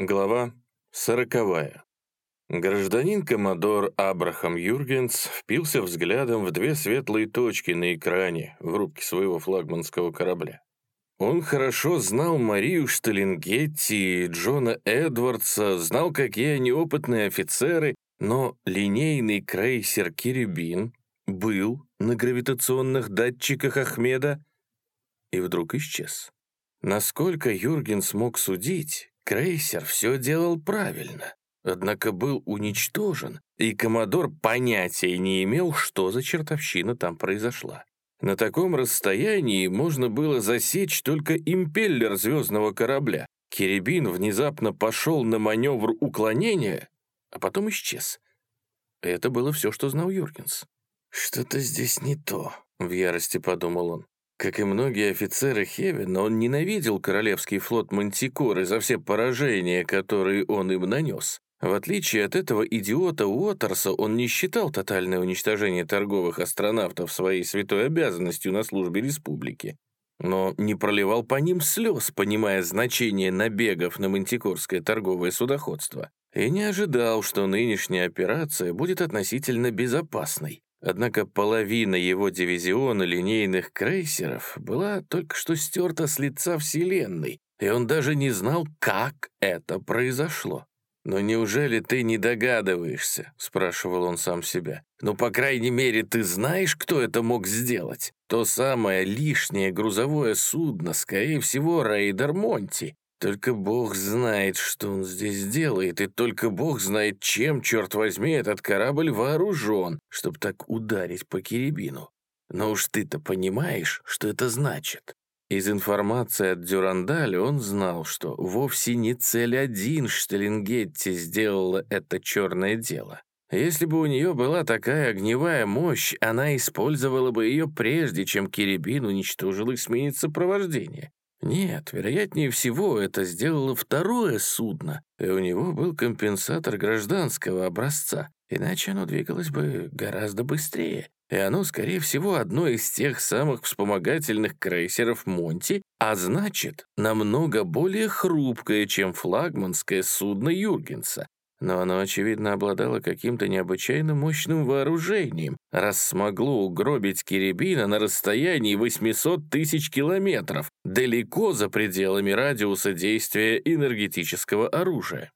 Глава сороковая. Гражданин-коммодор Абрахам Юргенс впился взглядом в две светлые точки на экране в рубке своего флагманского корабля. Он хорошо знал Марию Шталингетти и Джона Эдвардса, знал, какие они опытные офицеры, но линейный крейсер «Кирибин» был на гравитационных датчиках Ахмеда и вдруг исчез. Насколько Юрген смог судить, Крейсер все делал правильно, однако был уничтожен, и Комодор понятия не имел, что за чертовщина там произошла. На таком расстоянии можно было засечь только импеллер звездного корабля. Керебин внезапно пошел на маневр уклонения, а потом исчез. Это было все, что знал Юргенс. «Что-то здесь не то», — в ярости подумал он. Как и многие офицеры Хевена, он ненавидел Королевский флот Мантикоры за все поражения, которые он им нанес. В отличие от этого идиота Уотерса, он не считал тотальное уничтожение торговых астронавтов своей святой обязанностью на службе республики, но не проливал по ним слез, понимая значение набегов на мантикорское торговое судоходство, и не ожидал, что нынешняя операция будет относительно безопасной. Однако половина его дивизиона линейных крейсеров была только что стерта с лица Вселенной, и он даже не знал, как это произошло. «Но неужели ты не догадываешься?» — спрашивал он сам себя. «Ну, по крайней мере, ты знаешь, кто это мог сделать? То самое лишнее грузовое судно, скорее всего, Рейдер Монти. Только Бог знает, что он здесь делает, и только Бог знает, чем, черт возьми, этот корабль вооружен, чтобы так ударить по Кирибину. Но уж ты-то понимаешь, что это значит. Из информации от Дюрандали он знал, что вовсе не цель один Штеллингетти сделала это черное дело. Если бы у нее была такая огневая мощь, она использовала бы ее прежде, чем Кирибин уничтожил эсминец сопровождения. Нет, вероятнее всего, это сделало второе судно, и у него был компенсатор гражданского образца, иначе оно двигалось бы гораздо быстрее. И оно, скорее всего, одно из тех самых вспомогательных крейсеров Монти, а значит, намного более хрупкое, чем флагманское судно Юргенса, но оно, очевидно, обладало каким-то необычайно мощным вооружением, раз смогло угробить Кирибина на расстоянии 800 тысяч километров, далеко за пределами радиуса действия энергетического оружия.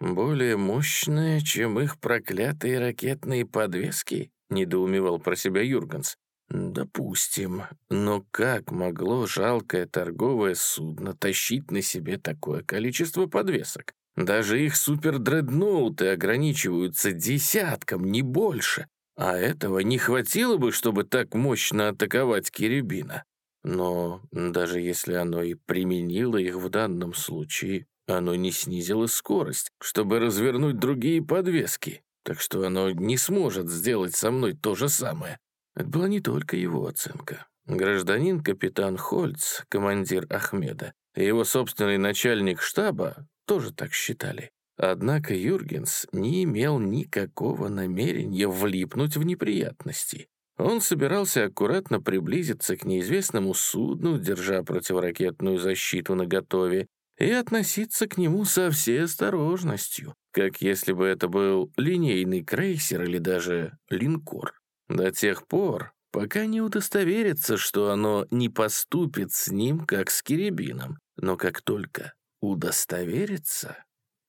«Более мощное, чем их проклятые ракетные подвески?» — недоумевал про себя Юрганс. «Допустим. Но как могло жалкое торговое судно тащить на себе такое количество подвесок? Даже их супердредноуты ограничиваются десятком, не больше. А этого не хватило бы, чтобы так мощно атаковать Кирибина. Но даже если оно и применило их в данном случае, оно не снизило скорость, чтобы развернуть другие подвески. Так что оно не сможет сделать со мной то же самое. Это была не только его оценка. Гражданин капитан Хольц, командир Ахмеда, и его собственный начальник штаба тоже так считали. Однако Юргенс не имел никакого намерения влипнуть в неприятности. Он собирался аккуратно приблизиться к неизвестному судну, держа противоракетную защиту наготове, и относиться к нему со всей осторожностью, как если бы это был линейный крейсер или даже линкор. До тех пор, пока не удостоверится, что оно не поступит с ним, как с Кирибином. Но как только удостовериться?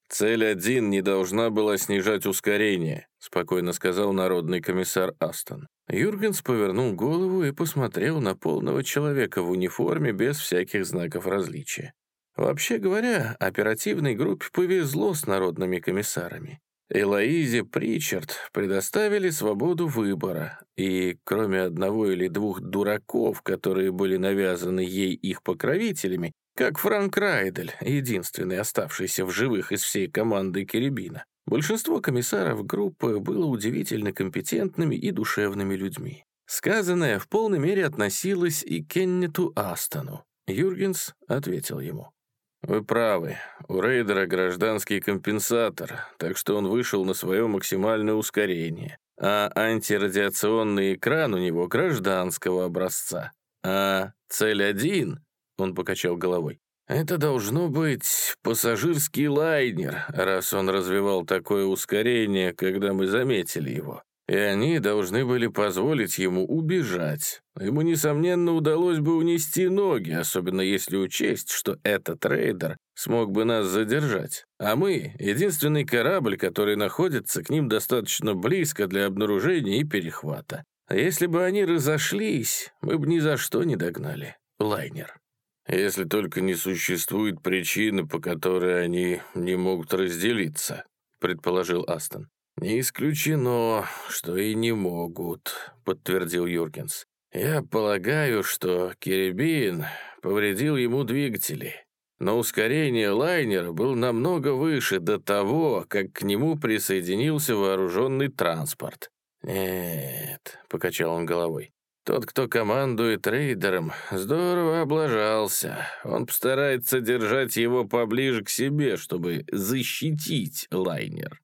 «Цель один не должна была снижать ускорение», спокойно сказал народный комиссар Астон. Юргенс повернул голову и посмотрел на полного человека в униформе без всяких знаков различия. Вообще говоря, оперативной группе повезло с народными комиссарами. Элоизе Причард предоставили свободу выбора, и кроме одного или двух дураков, которые были навязаны ей их покровителями, как Франк Райдель, единственный оставшийся в живых из всей команды Керебина. Большинство комиссаров группы было удивительно компетентными и душевными людьми. Сказанное в полной мере относилось и Кеннету Астону. Юргенс ответил ему. «Вы правы. У Рейдера гражданский компенсатор, так что он вышел на свое максимальное ускорение. А антирадиационный экран у него гражданского образца. А цель один он покачал головой. Это должно быть пассажирский лайнер, раз он развивал такое ускорение, когда мы заметили его. И они должны были позволить ему убежать. Ему, несомненно, удалось бы унести ноги, особенно если учесть, что этот рейдер смог бы нас задержать. А мы — единственный корабль, который находится к ним достаточно близко для обнаружения и перехвата. А если бы они разошлись, мы бы ни за что не догнали лайнер. Если только не существует причины, по которой они не могут разделиться, предположил Астон. «Не исключено, что и не могут», — подтвердил Юргенс. «Я полагаю, что Керебин повредил ему двигатели, но ускорение лайнера был намного выше до того, как к нему присоединился вооруженный транспорт». «Нет», — покачал он головой, тот, кто командует рейдером, здорово облажался. Он постарается держать его поближе к себе, чтобы защитить лайнер.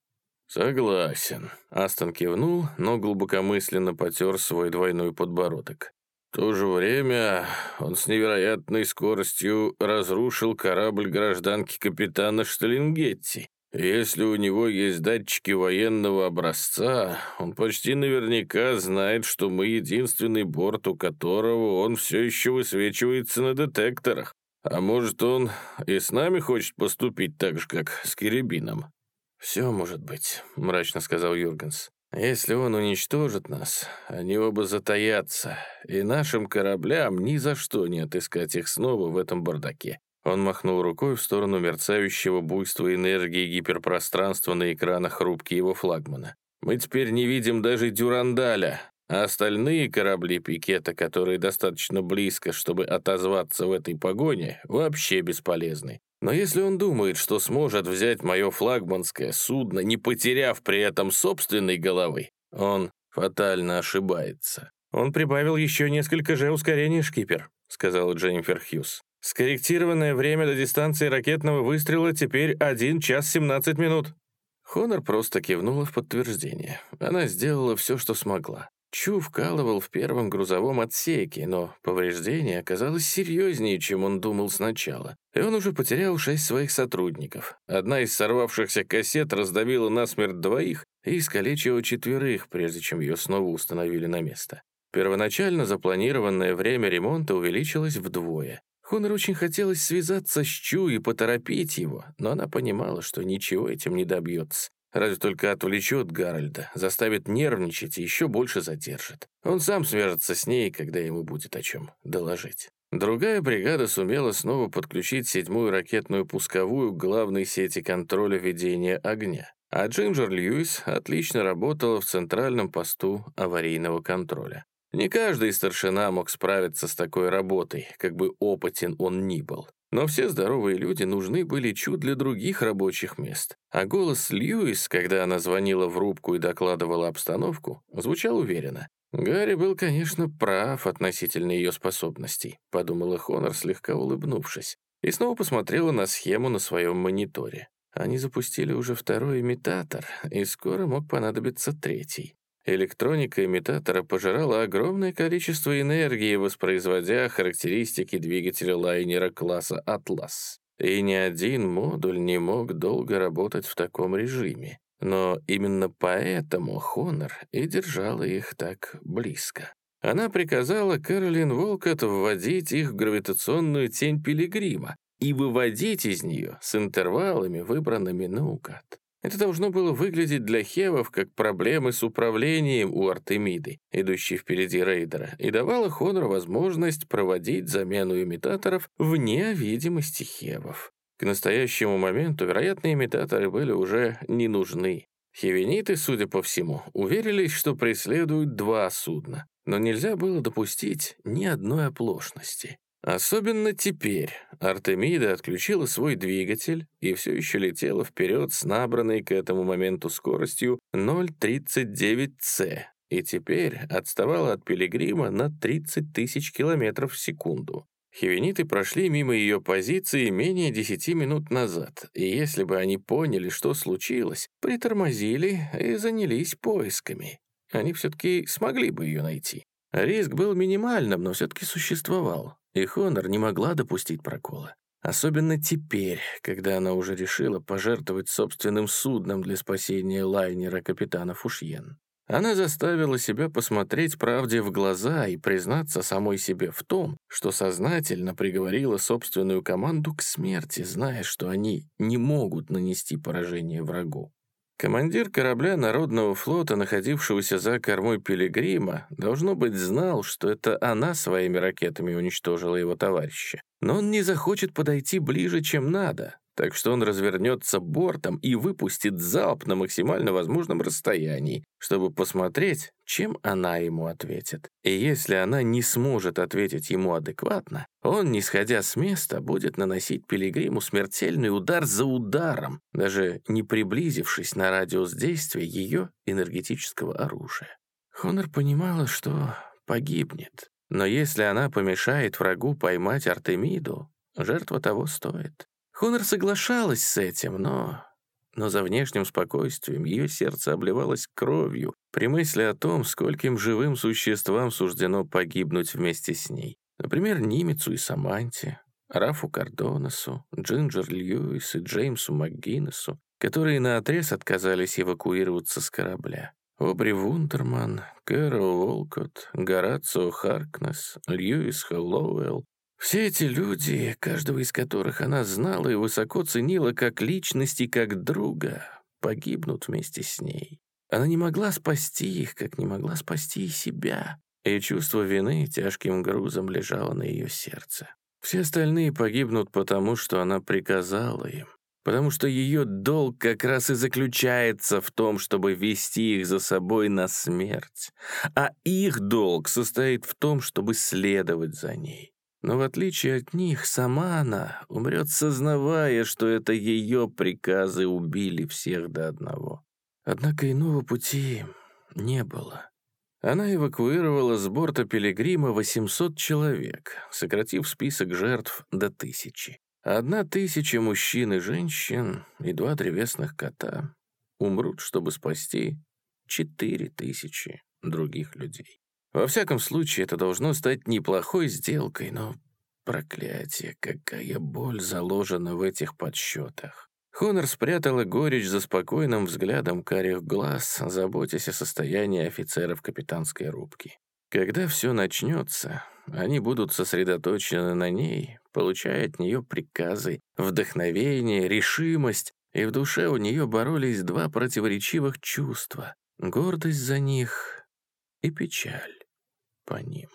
«Согласен». Астон кивнул, но глубокомысленно потер свой двойной подбородок. В то же время он с невероятной скоростью разрушил корабль гражданки капитана Шталингетти. Если у него есть датчики военного образца, он почти наверняка знает, что мы единственный борт, у которого он все еще высвечивается на детекторах. А может, он и с нами хочет поступить так же, как с Керебином? «Все может быть», — мрачно сказал Юргенс. «Если он уничтожит нас, они оба затаятся, и нашим кораблям ни за что не отыскать их снова в этом бардаке». Он махнул рукой в сторону мерцающего буйства энергии гиперпространства на экранах рубки его флагмана. «Мы теперь не видим даже Дюрандаля, а остальные корабли пикета, которые достаточно близко, чтобы отозваться в этой погоне, вообще бесполезны. Но если он думает, что сможет взять мое флагманское судно, не потеряв при этом собственной головы, он фатально ошибается. Он прибавил еще несколько же ускорений, шкипер, сказала Дженнифер Хьюз. Скорректированное время до дистанции ракетного выстрела теперь 1 час 17 минут. Хонор просто кивнула в подтверждение. Она сделала все, что смогла. Чу вкалывал в первом грузовом отсеке, но повреждение оказалось серьезнее, чем он думал сначала. И он уже потерял шесть своих сотрудников. Одна из сорвавшихся кассет раздавила насмерть двоих и искалечила четверых, прежде чем ее снова установили на место. Первоначально запланированное время ремонта увеличилось вдвое. Хонор очень хотелось связаться с Чу и поторопить его, но она понимала, что ничего этим не добьется. Разве только отвлечет Гарольда, заставит нервничать и еще больше задержит. Он сам свяжется с ней, когда ему будет о чем доложить. Другая бригада сумела снова подключить седьмую ракетную пусковую к главной сети контроля ведения огня. А Джинджер Льюис отлично работала в центральном посту аварийного контроля. Не каждый старшина мог справиться с такой работой, как бы опытен он ни был. Но все здоровые люди нужны были чуть для других рабочих мест. А голос Льюис, когда она звонила в рубку и докладывала обстановку, звучал уверенно. «Гарри был, конечно, прав относительно ее способностей», — подумала Хонор, слегка улыбнувшись, и снова посмотрела на схему на своем мониторе. Они запустили уже второй имитатор, и скоро мог понадобиться третий. Электроника имитатора пожирала огромное количество энергии, воспроизводя характеристики двигателя лайнера класса «Атлас». И ни один модуль не мог долго работать в таком режиме. Но именно поэтому Хонор и держала их так близко. Она приказала Кэролин Волкот вводить их в гравитационную тень Пилигрима и выводить из нее с интервалами, выбранными наугад. Это должно было выглядеть для Хевов как проблемы с управлением у Артемиды, идущей впереди рейдера, и давало Хонору возможность проводить замену имитаторов вне видимости Хевов. К настоящему моменту, вероятно, имитаторы были уже не нужны. Хевениты, судя по всему, уверились, что преследуют два судна, но нельзя было допустить ни одной оплошности. Особенно теперь Артемида отключила свой двигатель и все еще летела вперед с набранной к этому моменту скоростью 0,39С, и теперь отставала от Пилигрима на 30 тысяч километров в секунду. Хивениты прошли мимо ее позиции менее 10 минут назад, и если бы они поняли, что случилось, притормозили и занялись поисками. Они все-таки смогли бы ее найти. Риск был минимальным, но все-таки существовал и Хонор не могла допустить прокола. Особенно теперь, когда она уже решила пожертвовать собственным судном для спасения лайнера капитана Фушьен. Она заставила себя посмотреть правде в глаза и признаться самой себе в том, что сознательно приговорила собственную команду к смерти, зная, что они не могут нанести поражение врагу. Командир корабля Народного флота, находившегося за кормой Пилигрима, должно быть, знал, что это она своими ракетами уничтожила его товарища. Но он не захочет подойти ближе, чем надо, так что он развернется бортом и выпустит залп на максимально возможном расстоянии, чтобы посмотреть, чем она ему ответит. И если она не сможет ответить ему адекватно, он, не сходя с места, будет наносить Пилигриму смертельный удар за ударом, даже не приблизившись на радиус действия ее энергетического оружия. Хонор понимала, что погибнет. Но если она помешает врагу поймать Артемиду, жертва того стоит. Хонор соглашалась с этим, но... Но за внешним спокойствием ее сердце обливалось кровью при мысли о том, скольким живым существам суждено погибнуть вместе с ней. Например, Нимицу и Саманте, Рафу Кардонесу, Джинджер Льюис и Джеймсу МакГиннесу, которые наотрез отказались эвакуироваться с корабля. Обри Вундерман, Кэрол Волкот, Горацио Харкнес, Льюис Хэллоуэлл, все эти люди, каждого из которых она знала и высоко ценила как личность и как друга, погибнут вместе с ней. Она не могла спасти их, как не могла спасти и себя. И чувство вины тяжким грузом лежало на ее сердце. Все остальные погибнут потому, что она приказала им. Потому что ее долг как раз и заключается в том, чтобы вести их за собой на смерть. А их долг состоит в том, чтобы следовать за ней. Но в отличие от них, сама она умрет, сознавая, что это ее приказы убили всех до одного. Однако иного пути не было. Она эвакуировала с борта Пилигрима 800 человек, сократив список жертв до тысячи. Одна тысяча мужчин и женщин и два древесных кота умрут, чтобы спасти четыре тысячи других людей. Во всяком случае, это должно стать неплохой сделкой, но, проклятие, какая боль заложена в этих подсчетах. Хонор спрятала горечь за спокойным взглядом карих глаз, заботясь о состоянии офицеров капитанской рубки. Когда все начнется, они будут сосредоточены на ней, получая от нее приказы, вдохновение, решимость, и в душе у нее боролись два противоречивых чувства — гордость за них и печаль по ним.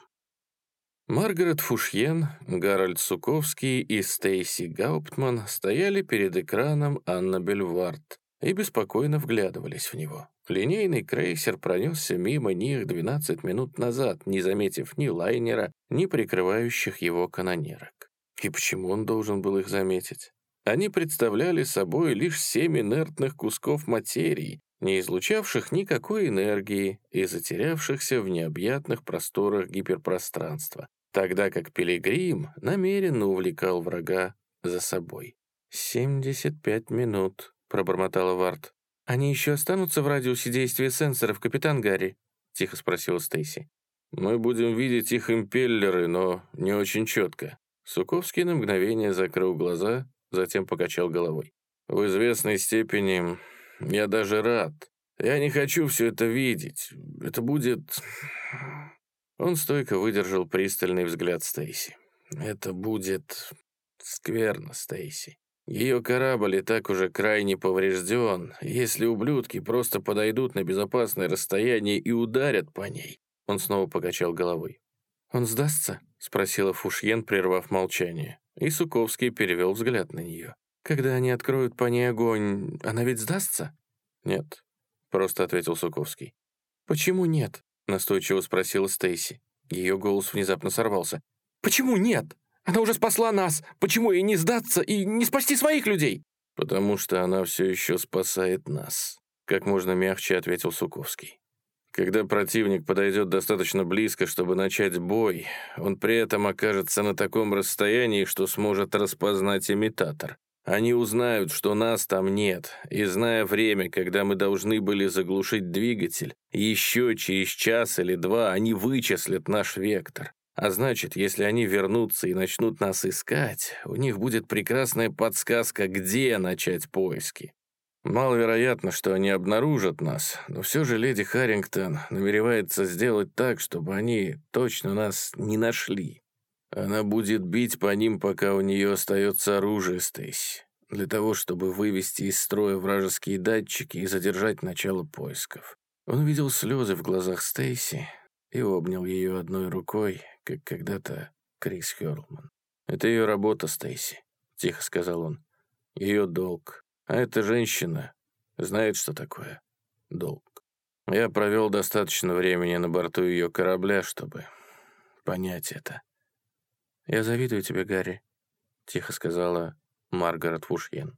Маргарет Фушьен, Гарольд Суковский и Стейси Гауптман стояли перед экраном Анна Бельвард и беспокойно вглядывались в него. Линейный крейсер пронесся мимо них 12 минут назад, не заметив ни лайнера, ни прикрывающих его канонерок. И почему он должен был их заметить? Они представляли собой лишь семь инертных кусков материи, не излучавших никакой энергии и затерявшихся в необъятных просторах гиперпространства, тогда как Пилигрим намеренно увлекал врага за собой. «Семьдесят пять минут», — пробормотала Варт. «Они еще останутся в радиусе действия сенсоров, капитан Гарри?» — тихо спросила Стейси. «Мы будем видеть их импеллеры, но не очень четко». Суковский на мгновение закрыл глаза, затем покачал головой. «В известной степени я даже рад. Я не хочу все это видеть. Это будет...» Он стойко выдержал пристальный взгляд Стейси. «Это будет скверно, Стейси. Ее корабль и так уже крайне поврежден. Если ублюдки просто подойдут на безопасное расстояние и ударят по ней...» Он снова покачал головой. «Он сдастся?» — спросила Фушьен, прервав молчание. И Суковский перевел взгляд на нее. Когда они откроют по ней огонь, она ведь сдастся?» «Нет», — просто ответил Суковский. «Почему нет?» — настойчиво спросила Стейси. Ее голос внезапно сорвался. «Почему нет? Она уже спасла нас. Почему ей не сдаться и не спасти своих людей?» «Потому что она все еще спасает нас», — как можно мягче ответил Суковский. Когда противник подойдет достаточно близко, чтобы начать бой, он при этом окажется на таком расстоянии, что сможет распознать имитатор. Они узнают, что нас там нет, и зная время, когда мы должны были заглушить двигатель, еще через час или два они вычислят наш вектор. А значит, если они вернутся и начнут нас искать, у них будет прекрасная подсказка, где начать поиски. Маловероятно, что они обнаружат нас, но все же леди Харрингтон намеревается сделать так, чтобы они точно нас не нашли. Она будет бить по ним, пока у нее остается оружие, Стейси, для того, чтобы вывести из строя вражеские датчики и задержать начало поисков. Он видел слезы в глазах Стейси и обнял ее одной рукой, как когда-то Крис Хёрлман. «Это ее работа, Стейси», — тихо сказал он. «Ее долг. А эта женщина знает, что такое долг. Я провел достаточно времени на борту ее корабля, чтобы понять это». «Я завидую тебе, Гарри», — тихо сказала Маргарет Фушьен.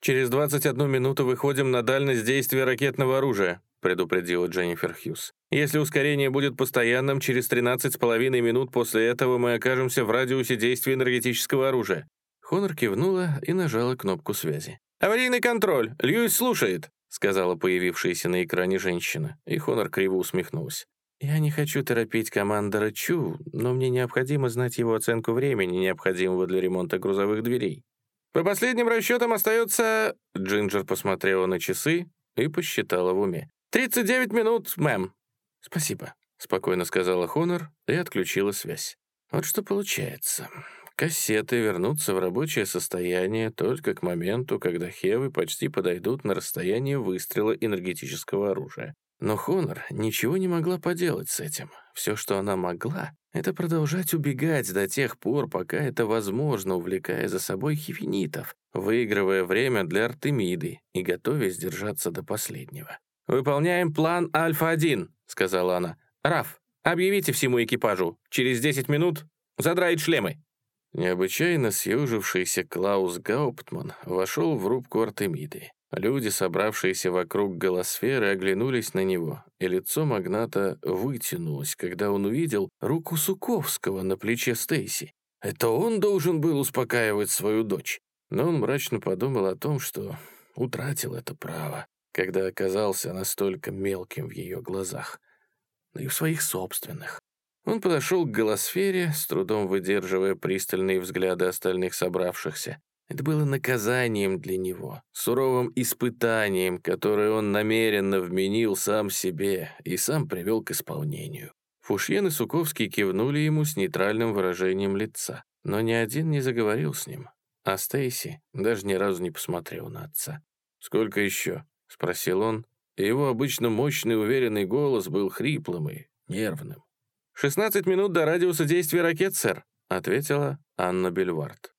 «Через 21 минуту выходим на дальность действия ракетного оружия», предупредила Дженнифер Хьюз. «Если ускорение будет постоянным, через 13,5 минут после этого мы окажемся в радиусе действия энергетического оружия». Хонор кивнула и нажала кнопку связи. «Аварийный контроль! Льюис слушает!» сказала появившаяся на экране женщина, и Хонор криво усмехнулась. «Я не хочу торопить командора Чу, но мне необходимо знать его оценку времени, необходимого для ремонта грузовых дверей». «По последним расчетам остается...» Джинджер посмотрела на часы и посчитала в уме. «Тридцать девять минут, мэм». «Спасибо», — спокойно сказала Хонор и отключила связь. Вот что получается. Кассеты вернутся в рабочее состояние только к моменту, когда Хевы почти подойдут на расстояние выстрела энергетического оружия. Но Хонор ничего не могла поделать с этим. Все, что она могла, это продолжать убегать до тех пор, пока это возможно, увлекая за собой хивенитов, выигрывая время для Артемиды и готовясь держаться до последнего. «Выполняем план Альфа-1», — сказала она. «Раф, объявите всему экипажу. Через 10 минут задраить шлемы». Необычайно съежившийся Клаус Гауптман вошел в рубку Артемиды. Люди, собравшиеся вокруг голосферы, оглянулись на него, и лицо магната вытянулось, когда он увидел руку Суковского на плече Стейси. Это он должен был успокаивать свою дочь. Но он мрачно подумал о том, что утратил это право когда оказался настолько мелким в ее глазах, но и в своих собственных. Он подошел к голосфере, с трудом выдерживая пристальные взгляды остальных собравшихся. Это было наказанием для него, суровым испытанием, которое он намеренно вменил сам себе и сам привел к исполнению. Фушьен и Суковский кивнули ему с нейтральным выражением лица, но ни один не заговорил с ним, а Стейси даже ни разу не посмотрел на отца. «Сколько еще?» — спросил он, и его обычно мощный уверенный голос был хриплым и нервным. «Шестнадцать минут до радиуса действия ракет, сэр», — ответила Анна Бельвард.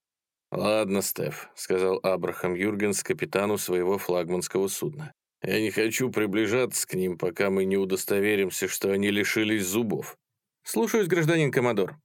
«Ладно, Стеф», — сказал Абрахам Юргенс капитану своего флагманского судна. «Я не хочу приближаться к ним, пока мы не удостоверимся, что они лишились зубов». «Слушаюсь, гражданин Коммодор».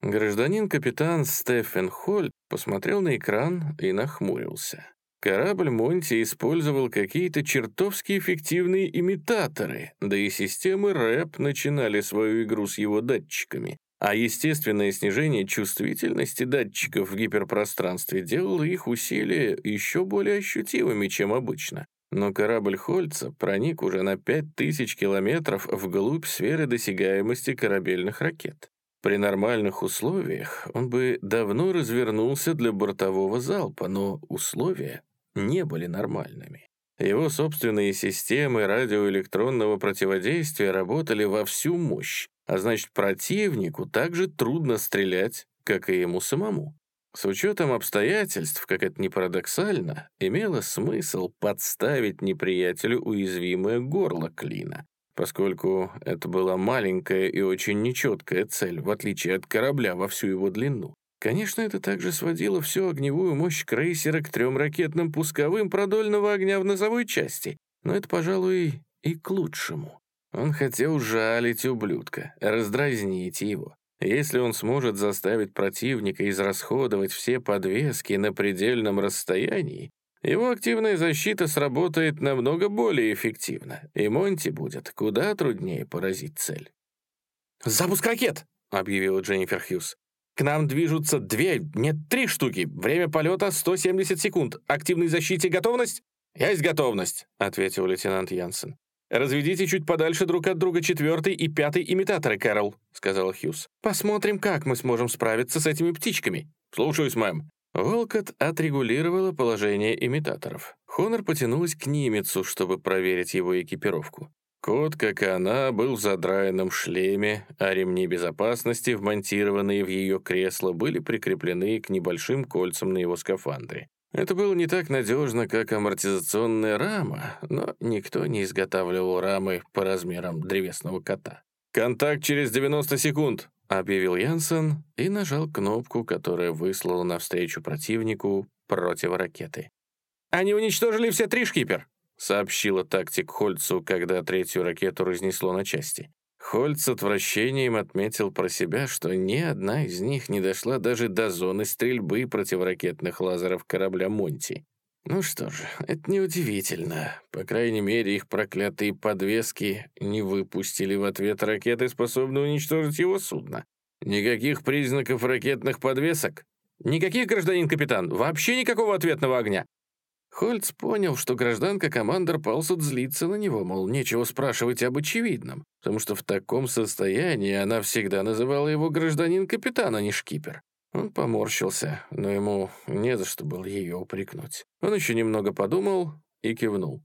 Гражданин-капитан Стефен Хольт посмотрел на экран и нахмурился. Корабль Монти использовал какие-то чертовски эффективные имитаторы, да и системы РЭП начинали свою игру с его датчиками. А естественное снижение чувствительности датчиков в гиперпространстве делало их усилия еще более ощутимыми, чем обычно. Но корабль Хольца проник уже на 5000 километров вглубь сферы досягаемости корабельных ракет. При нормальных условиях он бы давно развернулся для бортового залпа, но условия не были нормальными. Его собственные системы радиоэлектронного противодействия работали во всю мощь, а значит, противнику также трудно стрелять, как и ему самому. С учетом обстоятельств, как это ни парадоксально, имело смысл подставить неприятелю уязвимое горло клина, поскольку это была маленькая и очень нечеткая цель, в отличие от корабля во всю его длину. Конечно, это также сводило всю огневую мощь крейсера к трем ракетным пусковым продольного огня в носовой части, но это, пожалуй, и к лучшему. Он хотел жалить ублюдка, раздразнить его. Если он сможет заставить противника израсходовать все подвески на предельном расстоянии, его активная защита сработает намного более эффективно, и Монти будет куда труднее поразить цель. «Запуск ракет!» — объявила Дженнифер Хьюз. К нам движутся две, нет, три штуки. Время полета 170 секунд. Активной защите готовность? «Есть готовность», — ответил лейтенант Янсен. «Разведите чуть подальше друг от друга четвертый и пятый имитаторы, Кэрол», — сказал Хьюз. «Посмотрим, как мы сможем справиться с этими птичками». «Слушаюсь, мэм». Волкот отрегулировала положение имитаторов. Хонор потянулась к Нимецу, чтобы проверить его экипировку. Кот, как и она, был в задраенном шлеме, а ремни безопасности, вмонтированные в ее кресло, были прикреплены к небольшим кольцам на его скафандре. Это было не так надежно, как амортизационная рама, но никто не изготавливал рамы по размерам древесного кота. «Контакт через 90 секунд», — объявил Янсен и нажал кнопку, которая выслала навстречу противнику противоракеты. «Они уничтожили все три, шкипер!» Сообщила тактик Хольцу, когда третью ракету разнесло на части. Хольц с отвращением отметил про себя, что ни одна из них не дошла даже до зоны стрельбы противоракетных лазеров корабля «Монти». Ну что же, это неудивительно. По крайней мере, их проклятые подвески не выпустили в ответ ракеты, способные уничтожить его судно. Никаких признаков ракетных подвесок? Никаких, гражданин капитан, вообще никакого ответного огня. Хольц понял, что гражданка-командор Палсут злится на него, мол, нечего спрашивать об очевидном, потому что в таком состоянии она всегда называла его гражданин-капитан, а не шкипер. Он поморщился, но ему не за что было ее упрекнуть. Он еще немного подумал и кивнул.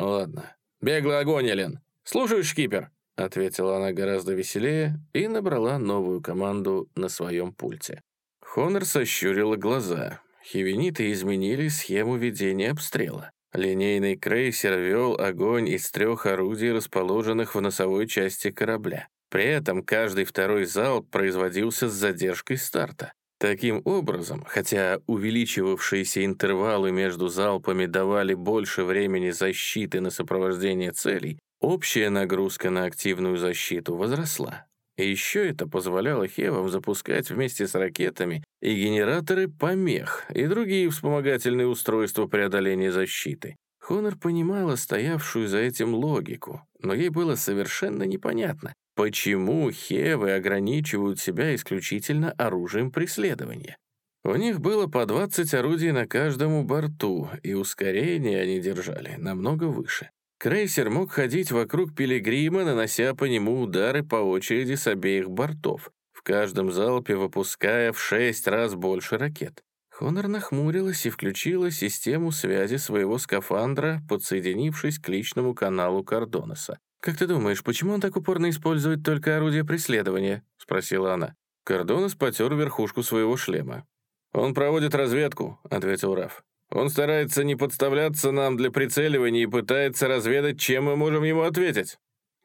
«Ладно. Беглый огонь, Элен. Слушаю, шкипер», — ответила она гораздо веселее и набрала новую команду на своем пульте. Хонор сощурила глаза. Хивениты изменили схему ведения обстрела. Линейный крейсер вел огонь из трех орудий, расположенных в носовой части корабля. При этом каждый второй залп производился с задержкой старта. Таким образом, хотя увеличивавшиеся интервалы между залпами давали больше времени защиты на сопровождение целей, общая нагрузка на активную защиту возросла. И еще это позволяло Хевам запускать вместе с ракетами и генераторы помех, и другие вспомогательные устройства преодоления защиты. Хонор понимала стоявшую за этим логику, но ей было совершенно непонятно, почему Хевы ограничивают себя исключительно оружием преследования. У них было по 20 орудий на каждому борту, и ускорение они держали намного выше. Крейсер мог ходить вокруг пилигрима, нанося по нему удары по очереди с обеих бортов, в каждом залпе выпуская в шесть раз больше ракет. Хонор нахмурилась и включила систему связи своего скафандра, подсоединившись к личному каналу Кардоноса. «Как ты думаешь, почему он так упорно использует только орудие преследования?» — спросила она. Кардонос потер верхушку своего шлема. «Он проводит разведку», — ответил Раф. Он старается не подставляться нам для прицеливания и пытается разведать, чем мы можем ему ответить».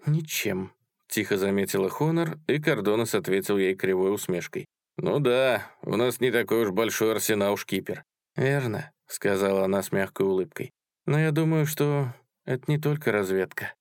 «Ничем», — тихо заметила Хонор, и Кордонос ответил ей кривой усмешкой. «Ну да, у нас не такой уж большой арсенал, шкипер». «Верно», — сказала она с мягкой улыбкой. «Но я думаю, что это не только разведка».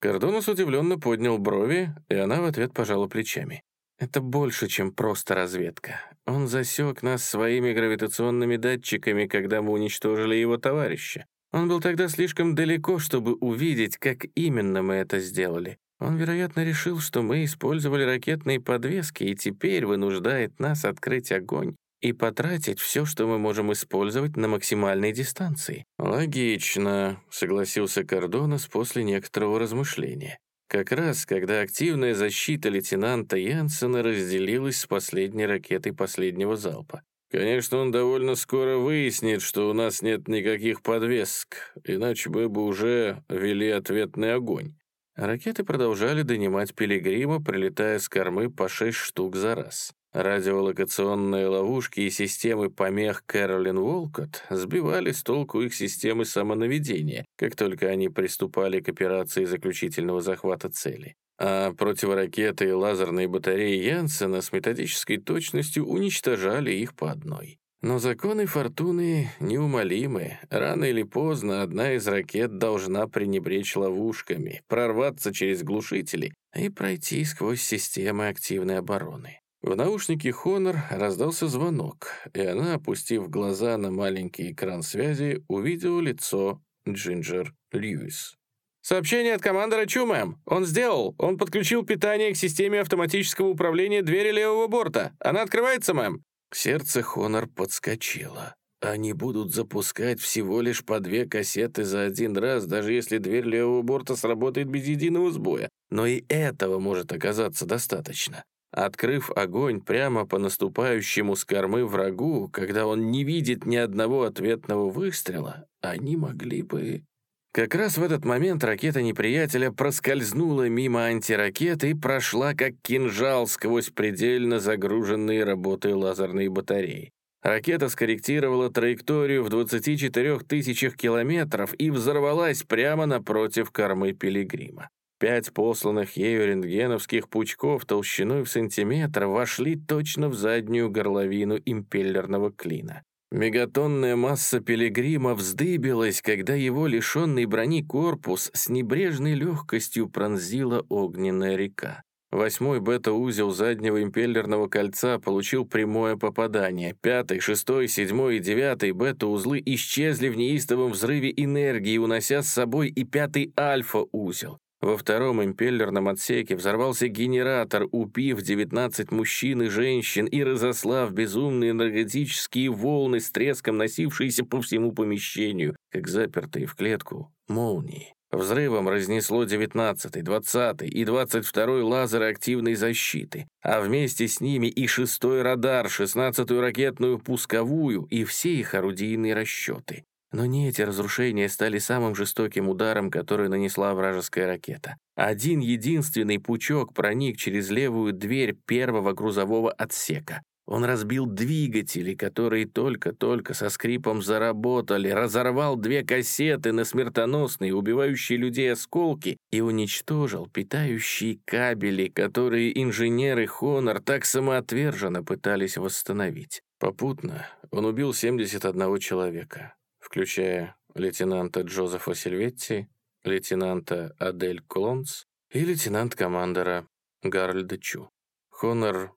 Кордонос удивленно поднял брови, и она в ответ пожала плечами. «Это больше, чем просто разведка. Он засек нас своими гравитационными датчиками, когда мы уничтожили его товарища. Он был тогда слишком далеко, чтобы увидеть, как именно мы это сделали. Он, вероятно, решил, что мы использовали ракетные подвески и теперь вынуждает нас открыть огонь и потратить все, что мы можем использовать на максимальной дистанции. «Логично», — согласился Кордонос после некоторого размышления. Как раз, когда активная защита лейтенанта Янсена разделилась с последней ракетой последнего залпа. Конечно, он довольно скоро выяснит, что у нас нет никаких подвесок, иначе мы бы уже вели ответный огонь. Ракеты продолжали донимать пилигрима, прилетая с кормы по шесть штук за раз. Радиолокационные ловушки и системы помех Кэролин Волкот сбивали с толку их системы самонаведения, как только они приступали к операции заключительного захвата цели. А противоракеты и лазерные батареи Янсена с методической точностью уничтожали их по одной. Но законы фортуны неумолимы. Рано или поздно одна из ракет должна пренебречь ловушками, прорваться через глушители и пройти сквозь системы активной обороны. В наушнике Honor раздался звонок, и она, опустив глаза на маленький экран связи, увидела лицо Джинджер Льюис. «Сообщение от командора Чумэм. Он сделал. Он подключил питание к системе автоматического управления двери левого борта. Она открывается, мэм?» Сердце Хонор подскочило. Они будут запускать всего лишь по две кассеты за один раз, даже если дверь левого борта сработает без единого сбоя. Но и этого может оказаться достаточно. Открыв огонь прямо по наступающему с кормы врагу, когда он не видит ни одного ответного выстрела, они могли бы... Как раз в этот момент ракета неприятеля проскользнула мимо антиракеты и прошла как кинжал сквозь предельно загруженные работой лазерные батареи. Ракета скорректировала траекторию в 24 тысячах километров и взорвалась прямо напротив кормы Пилигрима. Пять посланных ею рентгеновских пучков толщиной в сантиметр вошли точно в заднюю горловину импеллерного клина. Мегатонная масса Пилигрима вздыбилась, когда его лишенный брони корпус с небрежной легкостью пронзила огненная река. Восьмой бета-узел заднего импеллерного кольца получил прямое попадание. Пятый, шестой, седьмой и девятый бета-узлы исчезли в неистовом взрыве энергии, унося с собой и пятый альфа-узел. Во втором импеллерном отсеке взорвался генератор, упив 19 мужчин и женщин и разослав безумные энергетические волны с треском, носившиеся по всему помещению, как запертые в клетку молнии. Взрывом разнесло 19-й, 20-й и 22-й лазеры активной защиты, а вместе с ними и 6-й радар, 16-ю ракетную пусковую и все их орудийные расчеты. Но не эти разрушения стали самым жестоким ударом, который нанесла вражеская ракета. Один единственный пучок проник через левую дверь первого грузового отсека. Он разбил двигатели, которые только-только со скрипом заработали, разорвал две кассеты на смертоносные, убивающие людей осколки и уничтожил питающие кабели, которые инженеры Хонор так самоотверженно пытались восстановить. Попутно он убил 71 человека, включая лейтенанта Джозефа Сильветти, лейтенанта Адель Клонс и лейтенант-командера Гарольда Чу. Хонор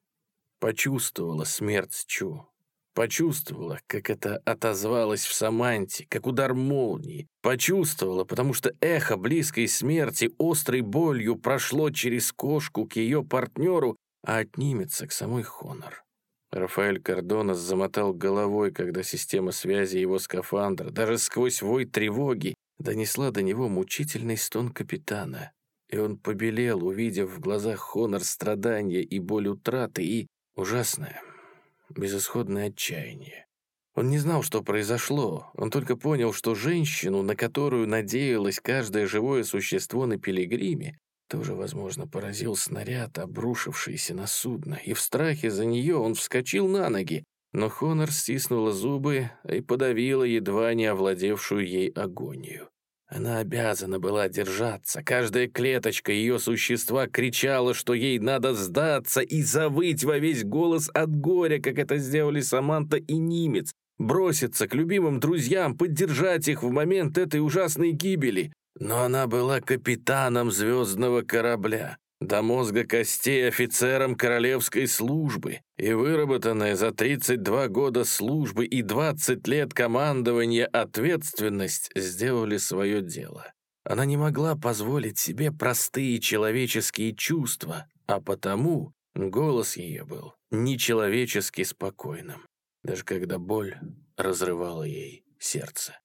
Почувствовала смерть Чу. Почувствовала, как это отозвалось в Саманте, как удар молнии. Почувствовала, потому что эхо близкой смерти острой болью прошло через кошку к ее партнеру, а отнимется к самой Хонор. Рафаэль Кардонос замотал головой, когда система связи его скафандра, даже сквозь вой тревоги, донесла до него мучительный стон капитана. И он побелел, увидев в глазах Хонор страдания и боль утраты, и Ужасное, безысходное отчаяние. Он не знал, что произошло, он только понял, что женщину, на которую надеялось каждое живое существо на пилигриме, тоже, возможно, поразил снаряд, обрушившийся на судно, и в страхе за нее он вскочил на ноги, но Хонор стиснула зубы и подавила едва не овладевшую ей агонию. Она обязана была держаться. Каждая клеточка ее существа кричала, что ей надо сдаться и завыть во весь голос от горя, как это сделали Саманта и Нимец, броситься к любимым друзьям, поддержать их в момент этой ужасной гибели. Но она была капитаном звездного корабля до мозга костей офицером королевской службы и выработанная за 32 года службы и 20 лет командования ответственность сделали свое дело. Она не могла позволить себе простые человеческие чувства, а потому голос ее был нечеловечески спокойным, даже когда боль разрывала ей сердце.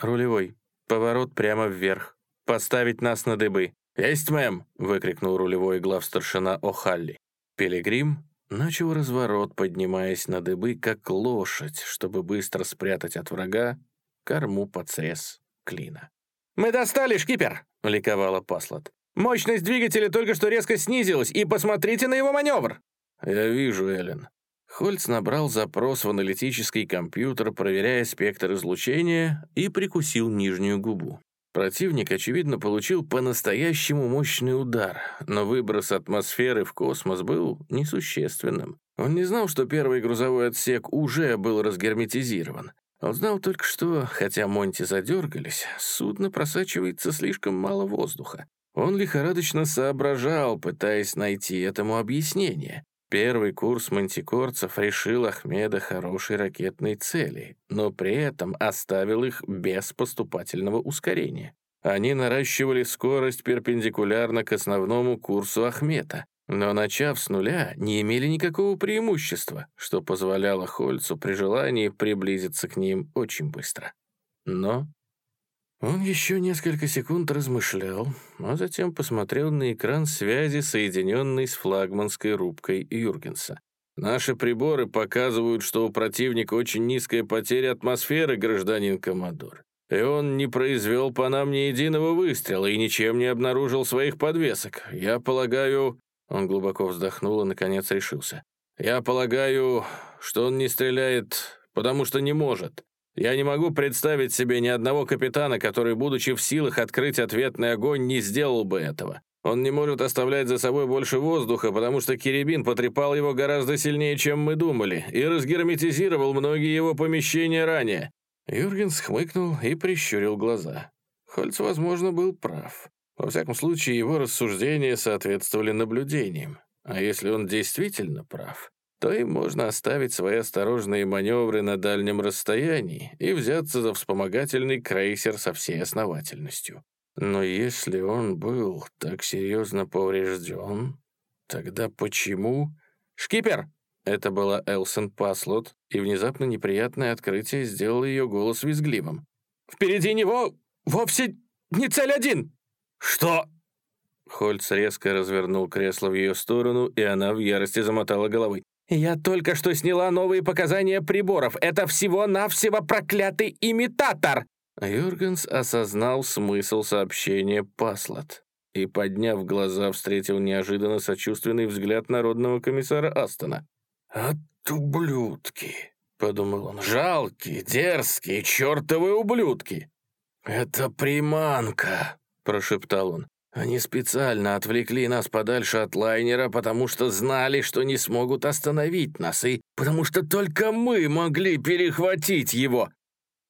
«Рулевой, поворот прямо вверх, поставить нас на дыбы», «Есть, мэм!» — выкрикнул рулевой главстаршина О'Халли. Пилигрим начал разворот, поднимаясь на дыбы, как лошадь, чтобы быстро спрятать от врага корму под срез клина. «Мы достали, шкипер!» — ликовала Паслот. «Мощность двигателя только что резко снизилась, и посмотрите на его маневр!» «Я вижу, Эллен». Хольц набрал запрос в аналитический компьютер, проверяя спектр излучения, и прикусил нижнюю губу. Противник, очевидно, получил по-настоящему мощный удар, но выброс атмосферы в космос был несущественным. Он не знал, что первый грузовой отсек уже был разгерметизирован. Он знал только, что, хотя Монти задергались, судно просачивается слишком мало воздуха. Он лихорадочно соображал, пытаясь найти этому объяснение. Первый курс мантикорцев решил Ахмеда хорошей ракетной цели, но при этом оставил их без поступательного ускорения. Они наращивали скорость перпендикулярно к основному курсу Ахмета. но, начав с нуля, не имели никакого преимущества, что позволяло Хольцу при желании приблизиться к ним очень быстро. Но он еще несколько секунд размышлял, а затем посмотрел на экран связи, соединенный с флагманской рубкой Юргенса. «Наши приборы показывают, что у противника очень низкая потеря атмосферы, гражданин Коммодор. И он не произвел по нам ни единого выстрела и ничем не обнаружил своих подвесок. Я полагаю...» Он глубоко вздохнул и, наконец, решился. «Я полагаю, что он не стреляет, потому что не может. Я не могу представить себе ни одного капитана, который, будучи в силах открыть ответный огонь, не сделал бы этого. Он не может оставлять за собой больше воздуха, потому что Кирибин потрепал его гораздо сильнее, чем мы думали, и разгерметизировал многие его помещения ранее». Юргенс хмыкнул и прищурил глаза. Хольц, возможно, был прав. Во всяком случае, его рассуждения соответствовали наблюдениям. А если он действительно прав, то им можно оставить свои осторожные маневры на дальнем расстоянии и взяться за вспомогательный крейсер со всей основательностью. Но если он был так серьезно поврежден, тогда почему... «Шкипер!» Это была Элсон Паслот, и внезапно неприятное открытие сделало ее голос визгливым. «Впереди него вовсе не цель один!» «Что?» Хольц резко развернул кресло в ее сторону, и она в ярости замотала головой. «Я только что сняла новые показания приборов. Это всего-навсего проклятый имитатор!» Юргенс осознал смысл сообщения Паслот и, подняв глаза, встретил неожиданно сочувственный взгляд народного комиссара Астона. «От ублюдки!» — подумал он. «Жалкие, дерзкие, чертовы ублюдки!» «Это приманка!» прошептал он. «Они специально отвлекли нас подальше от лайнера, потому что знали, что не смогут остановить нас, и потому что только мы могли перехватить его».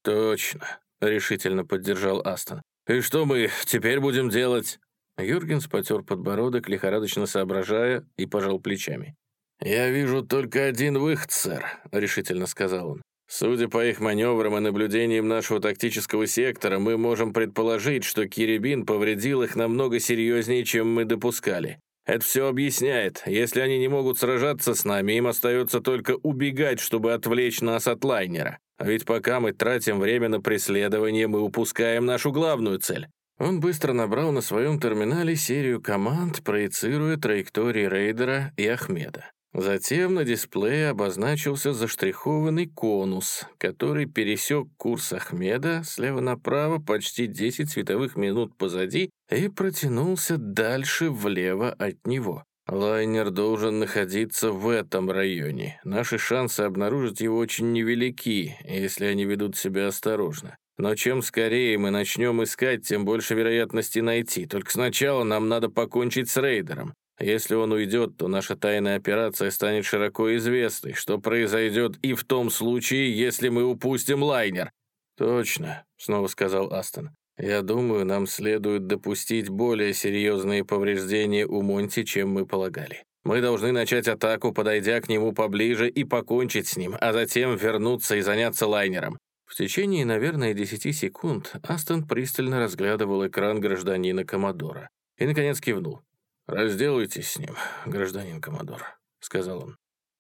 «Точно», — решительно поддержал Астон. «И что мы теперь будем делать?» Юргенс потер подбородок, лихорадочно соображая, и пожал плечами. «Я вижу только один выход, сэр», — решительно сказал он. Судя по их маневрам и наблюдениям нашего тактического сектора, мы можем предположить, что Кирибин повредил их намного серьезнее, чем мы допускали. Это все объясняет. Если они не могут сражаться с нами, им остается только убегать, чтобы отвлечь нас от лайнера. А ведь пока мы тратим время на преследование, мы упускаем нашу главную цель. Он быстро набрал на своем терминале серию команд, проецируя траектории рейдера и Ахмеда. Затем на дисплее обозначился заштрихованный конус, который пересек курс Ахмеда слева направо почти 10 световых минут позади и протянулся дальше влево от него. Лайнер должен находиться в этом районе. Наши шансы обнаружить его очень невелики, если они ведут себя осторожно. Но чем скорее мы начнем искать, тем больше вероятности найти. Только сначала нам надо покончить с рейдером. Если он уйдет, то наша тайная операция станет широко известной, что произойдет и в том случае, если мы упустим лайнер». «Точно», — снова сказал Астон. «Я думаю, нам следует допустить более серьезные повреждения у Монти, чем мы полагали. Мы должны начать атаку, подойдя к нему поближе и покончить с ним, а затем вернуться и заняться лайнером». В течение, наверное, десяти секунд Астон пристально разглядывал экран гражданина Комодора и, наконец, кивнул. «Разделайтесь с ним, гражданин Коммодор», — сказал он.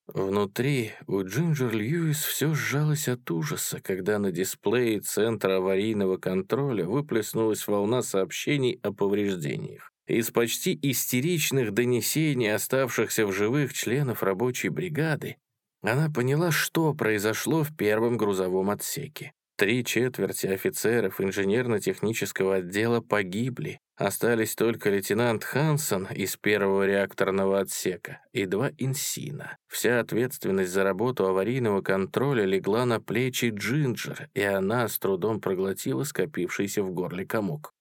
Внутри у Джинджер Льюис все сжалось от ужаса, когда на дисплее Центра аварийного контроля выплеснулась волна сообщений о повреждениях. Из почти истеричных донесений оставшихся в живых членов рабочей бригады она поняла, что произошло в первом грузовом отсеке. Три четверти офицеров инженерно-технического отдела погибли, Остались только лейтенант Хансон из первого реакторного отсека и два инсина. Вся ответственность за работу аварийного контроля легла на плечи Джинджер, и она с трудом проглотила скопившийся в горле комок.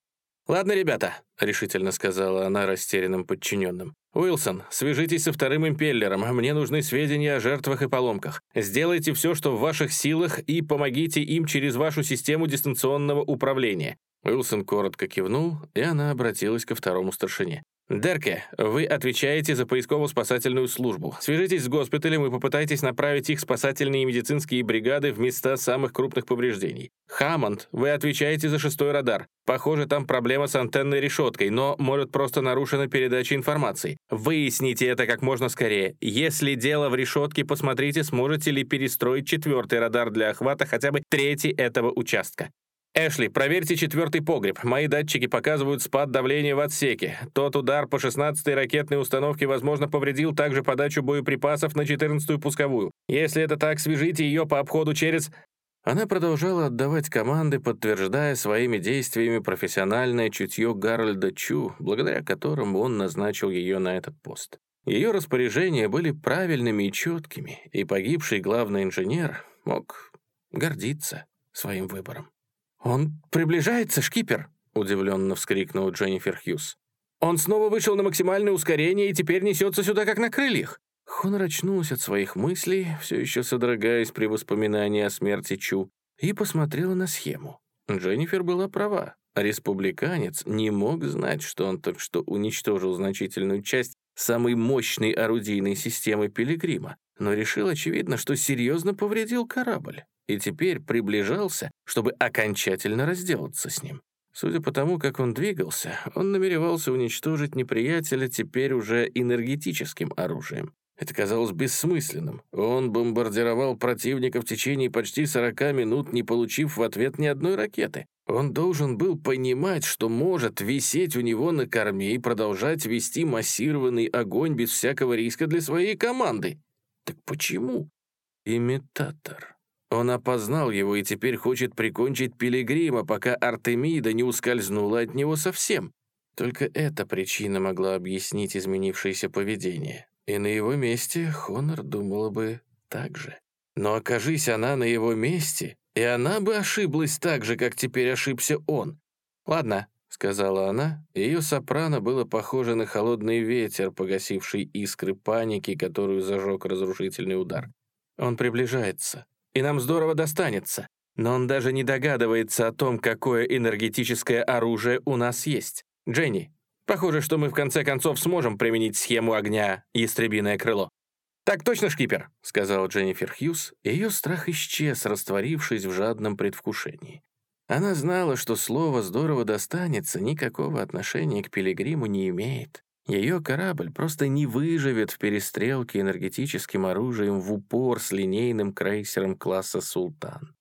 «Ладно, ребята», — решительно сказала она растерянным подчиненным. «Уилсон, свяжитесь со вторым импеллером. Мне нужны сведения о жертвах и поломках. Сделайте все, что в ваших силах, и помогите им через вашу систему дистанционного управления. Уилсон коротко кивнул, и она обратилась ко второму старшине. «Дерке, вы отвечаете за поисково-спасательную службу. Свяжитесь с госпиталем и попытайтесь направить их спасательные и медицинские бригады в места самых крупных повреждений. Хаммонд, вы отвечаете за шестой радар. Похоже, там проблема с антенной решеткой, но, может, просто нарушена передача информации. Выясните это как можно скорее. Если дело в решетке, посмотрите, сможете ли перестроить четвертый радар для охвата хотя бы трети этого участка. «Эшли, проверьте четвертый погреб. Мои датчики показывают спад давления в отсеке. Тот удар по 16-й ракетной установке, возможно, повредил также подачу боеприпасов на 14-ю пусковую. Если это так, свяжите ее по обходу через...» Она продолжала отдавать команды, подтверждая своими действиями профессиональное чутье Гарольда Чу, благодаря которому он назначил ее на этот пост. Ее распоряжения были правильными и четкими, и погибший главный инженер мог гордиться своим выбором. «Он приближается, шкипер!» — удивленно вскрикнул Дженнифер Хьюз. «Он снова вышел на максимальное ускорение и теперь несется сюда, как на крыльях!» Хонор очнулся от своих мыслей, все еще содрогаясь при воспоминании о смерти Чу, и посмотрела на схему. Дженнифер была права. Республиканец не мог знать, что он только что уничтожил значительную часть самой мощной орудийной системы Пилигрима, но решил, очевидно, что серьезно повредил корабль и теперь приближался, чтобы окончательно разделаться с ним. Судя по тому, как он двигался, он намеревался уничтожить неприятеля теперь уже энергетическим оружием. Это казалось бессмысленным. Он бомбардировал противника в течение почти 40 минут, не получив в ответ ни одной ракеты. Он должен был понимать, что может висеть у него на корме и продолжать вести массированный огонь без всякого риска для своей команды. Так почему? Имитатор. Он опознал его и теперь хочет прикончить Пилигрима, пока Артемида не ускользнула от него совсем. Только эта причина могла объяснить изменившееся поведение. И на его месте Хонор думала бы так же. Но окажись она на его месте, и она бы ошиблась так же, как теперь ошибся он. «Ладно», — сказала она, ее сопрано было похоже на холодный ветер, погасивший искры паники, которую зажег разрушительный удар. Он приближается и нам здорово достанется. Но он даже не догадывается о том, какое энергетическое оружие у нас есть. Дженни, похоже, что мы в конце концов сможем применить схему огня «Ястребиное крыло». «Так точно, шкипер», — сказал Дженнифер Хьюз, и ее страх исчез, растворившись в жадном предвкушении. Она знала, что слово «здорово достанется» никакого отношения к Пилигриму не имеет. Ее корабль просто не выживет в перестрелке энергетическим оружием в упор с линейным крейсером класса «Султан».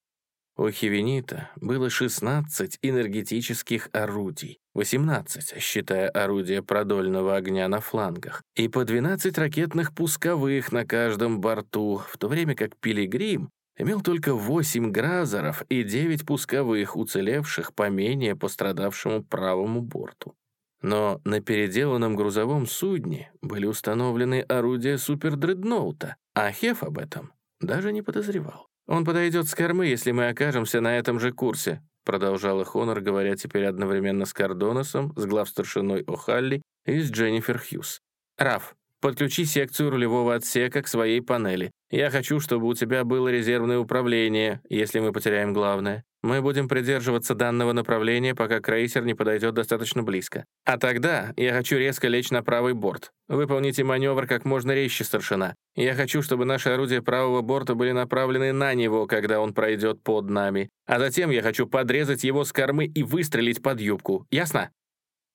У Хивенита было 16 энергетических орудий, 18, считая орудия продольного огня на флангах, и по 12 ракетных пусковых на каждом борту, в то время как «Пилигрим» имел только 8 гразеров и 9 пусковых, уцелевших по менее пострадавшему правому борту. Но на переделанном грузовом судне были установлены орудия супердредноута, а Хеф об этом даже не подозревал. «Он подойдет с кормы, если мы окажемся на этом же курсе», продолжала Хонор, говоря теперь одновременно с Кардоносом, с главстаршиной О'Халли и с Дженнифер Хьюз. «Раф, подключи секцию рулевого отсека к своей панели. Я хочу, чтобы у тебя было резервное управление, если мы потеряем главное. Мы будем придерживаться данного направления, пока крейсер не подойдет достаточно близко. А тогда я хочу резко лечь на правый борт. Выполните маневр как можно резче, старшина. Я хочу, чтобы наши орудия правого борта были направлены на него, когда он пройдет под нами. А затем я хочу подрезать его с кормы и выстрелить под юбку. Ясно?»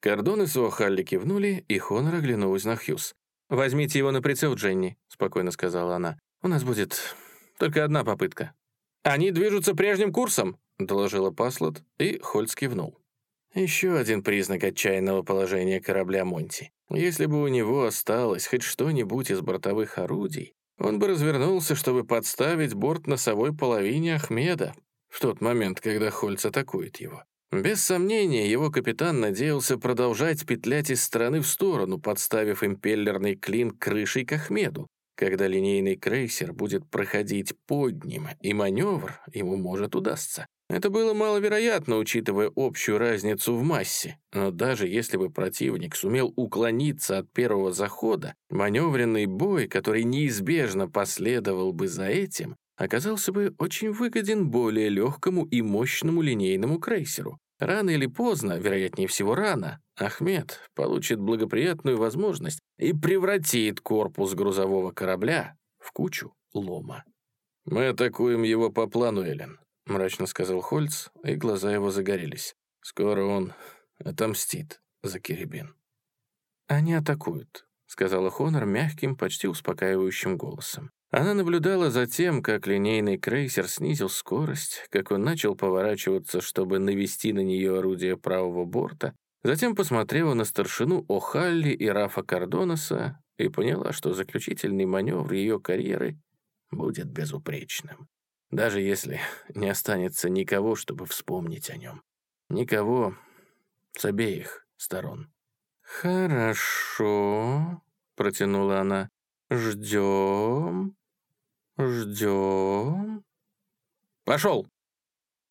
Кордон и Суахалли кивнули, и Хонор оглянулась на Хьюз. «Возьмите его на прицел, Дженни», — спокойно сказала она. «У нас будет только одна попытка». «Они движутся прежним курсом», — доложила Паслот, и Хольц кивнул. Еще один признак отчаянного положения корабля Монти. Если бы у него осталось хоть что-нибудь из бортовых орудий, он бы развернулся, чтобы подставить борт носовой половине Ахмеда в тот момент, когда Хольц атакует его. Без сомнения, его капитан надеялся продолжать петлять из стороны в сторону, подставив импеллерный клин крышей к Ахмеду, когда линейный крейсер будет проходить под ним, и маневр ему может удастся. Это было маловероятно, учитывая общую разницу в массе. Но даже если бы противник сумел уклониться от первого захода, маневренный бой, который неизбежно последовал бы за этим, оказался бы очень выгоден более легкому и мощному линейному крейсеру. Рано или поздно, вероятнее всего рано, Ахмед получит благоприятную возможность и превратит корпус грузового корабля в кучу лома. «Мы атакуем его по плану, Эллен», — мрачно сказал Хольц, и глаза его загорелись. «Скоро он отомстит за Кирибин». «Они атакуют», — сказала Хонор мягким, почти успокаивающим голосом. Она наблюдала за тем, как линейный крейсер снизил скорость, как он начал поворачиваться, чтобы навести на нее орудие правого борта, затем посмотрела на старшину О'Халли и Рафа Кардонаса и поняла, что заключительный маневр ее карьеры будет безупречным. Даже если не останется никого, чтобы вспомнить о нем. Никого с обеих сторон. «Хорошо», — протянула она. «Ждем». «Ждем...» «Пошел!»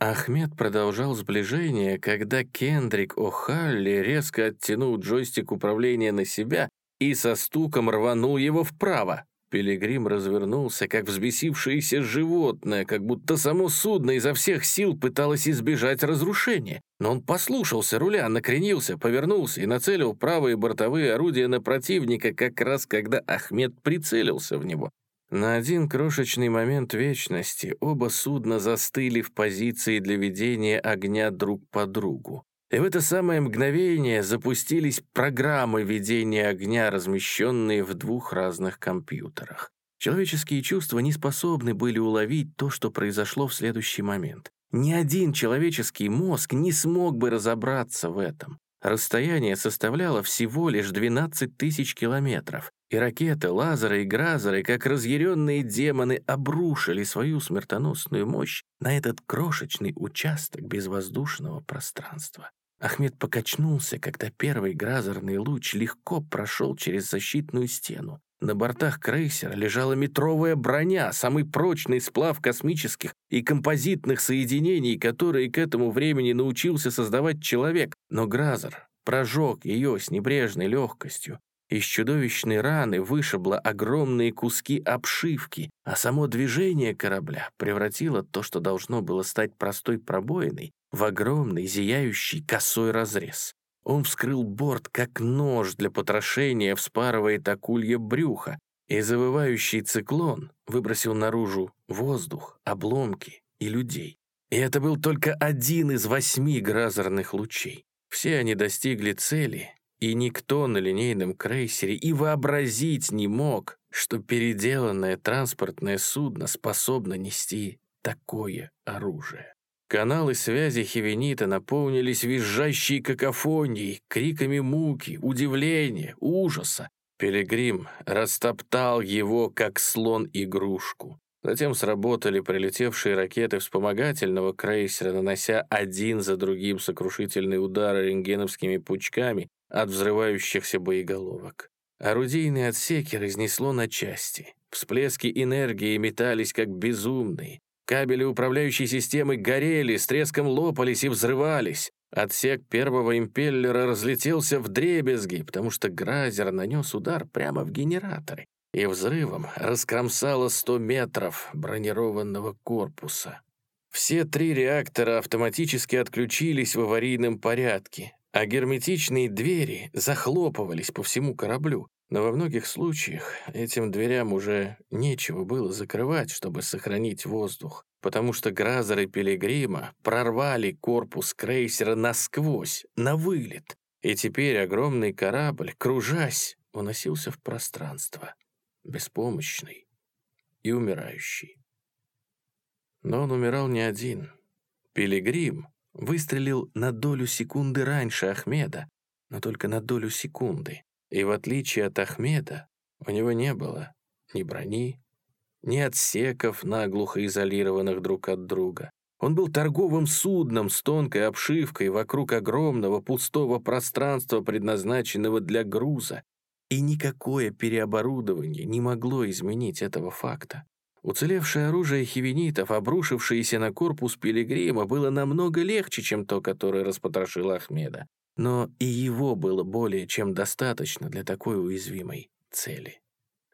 Ахмед продолжал сближение, когда Кендрик О'Халли резко оттянул джойстик управления на себя и со стуком рванул его вправо. Пилигрим развернулся, как взбесившееся животное, как будто само судно изо всех сил пыталось избежать разрушения. Но он послушался руля, накренился, повернулся и нацелил правые бортовые орудия на противника, как раз когда Ахмед прицелился в него. На один крошечный момент вечности оба судна застыли в позиции для ведения огня друг по другу. И в это самое мгновение запустились программы ведения огня, размещенные в двух разных компьютерах. Человеческие чувства не способны были уловить то, что произошло в следующий момент. Ни один человеческий мозг не смог бы разобраться в этом. Расстояние составляло всего лишь 12 тысяч километров, и ракеты, лазеры и гразеры, как разъяренные демоны, обрушили свою смертоносную мощь на этот крошечный участок безвоздушного пространства. Ахмед покачнулся, когда первый гразерный луч легко прошел через защитную стену. На бортах крейсера лежала метровая броня, самый прочный сплав космических и композитных соединений, которые к этому времени научился создавать человек. Но Гразер прожег ее с небрежной легкостью. Из чудовищной раны вышибло огромные куски обшивки, а само движение корабля превратило то, что должно было стать простой пробоиной, в огромный зияющий косой разрез. Он вскрыл борт, как нож для потрошения, вспарывает акулье брюхо, и завывающий циклон выбросил наружу воздух, обломки и людей. И это был только один из восьми гразерных лучей. Все они достигли цели, и никто на линейном крейсере и вообразить не мог, что переделанное транспортное судно способно нести такое оружие. Каналы связи Хивенита наполнились визжащей какофонией, криками муки, удивления, ужаса. Пилигрим растоптал его, как слон игрушку. Затем сработали прилетевшие ракеты вспомогательного крейсера, нанося один за другим сокрушительные удары рентгеновскими пучками от взрывающихся боеголовок. Орудийные отсеки разнесло на части. Всплески энергии метались как безумные. Кабели управляющей системы горели, с треском лопались и взрывались. Отсек первого импеллера разлетелся в дребезги, потому что Гразер нанес удар прямо в генераторы и взрывом раскромсало 100 метров бронированного корпуса. Все три реактора автоматически отключились в аварийном порядке, а герметичные двери захлопывались по всему кораблю, но во многих случаях этим дверям уже нечего было закрывать, чтобы сохранить воздух, потому что Гразеры Пилигрима прорвали корпус крейсера насквозь, на вылет, и теперь огромный корабль, кружась, уносился в пространство, беспомощный и умирающий. Но он умирал не один. Пилигрим выстрелил на долю секунды раньше Ахмеда, но только на долю секунды. И в отличие от Ахмеда, у него не было ни брони, ни отсеков, наглухо изолированных друг от друга. Он был торговым судном с тонкой обшивкой вокруг огромного пустого пространства, предназначенного для груза, и никакое переоборудование не могло изменить этого факта. Уцелевшее оружие хивенитов, обрушившееся на корпус пилигрима, было намного легче, чем то, которое распотрошило Ахмеда но и его было более чем достаточно для такой уязвимой цели.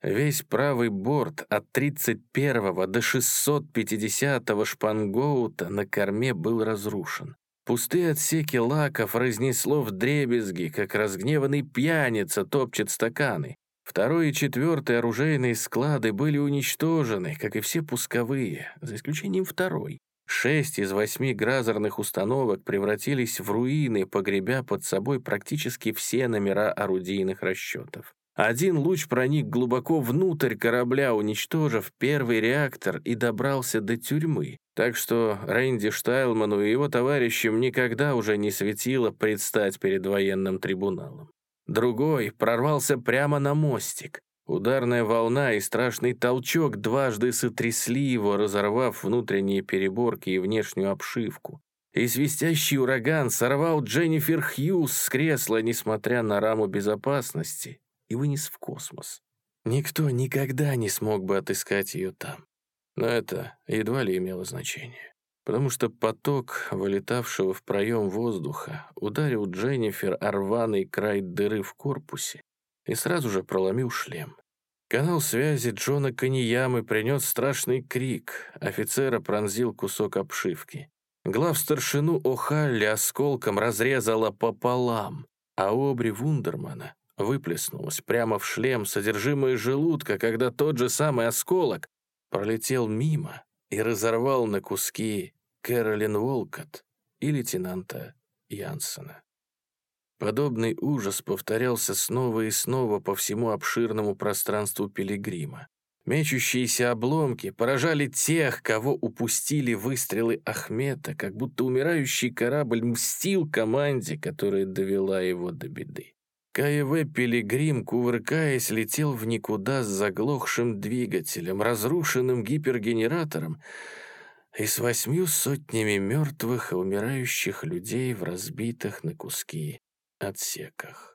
Весь правый борт от 31 до 650 шпангоута на корме был разрушен. Пустые отсеки лаков разнесло в дребезги, как разгневанный пьяница топчет стаканы. Второй и четвертый оружейные склады были уничтожены, как и все пусковые, за исключением второй. Шесть из восьми гразерных установок превратились в руины, погребя под собой практически все номера орудийных расчетов. Один луч проник глубоко внутрь корабля, уничтожив первый реактор и добрался до тюрьмы. Так что Рэнди Штайлману и его товарищам никогда уже не светило предстать перед военным трибуналом. Другой прорвался прямо на мостик. Ударная волна и страшный толчок дважды сотрясли его, разорвав внутренние переборки и внешнюю обшивку. И свистящий ураган сорвал Дженнифер Хьюз с кресла, несмотря на раму безопасности, и вынес в космос. Никто никогда не смог бы отыскать ее там. Но это едва ли имело значение, потому что поток, вылетавшего в проем воздуха, ударил Дженнифер о рваный край дыры в корпусе, и сразу же проломил шлем. Канал связи Джона Каниямы принес страшный крик. Офицера пронзил кусок обшивки. Глав старшину О'Халли осколком разрезала пополам, а обри Вундермана выплеснулась прямо в шлем содержимое желудка, когда тот же самый осколок пролетел мимо и разорвал на куски Кэролин Волкот и лейтенанта Янсена. Подобный ужас повторялся снова и снова по всему обширному пространству пилигрима. Мечущиеся обломки поражали тех, кого упустили выстрелы Ахмета, как будто умирающий корабль мстил команде, которая довела его до беды. КВ «Пилигрим», кувыркаясь, летел в никуда с заглохшим двигателем, разрушенным гипергенератором и с восьмью сотнями мертвых и умирающих людей в разбитых на куски отсеках.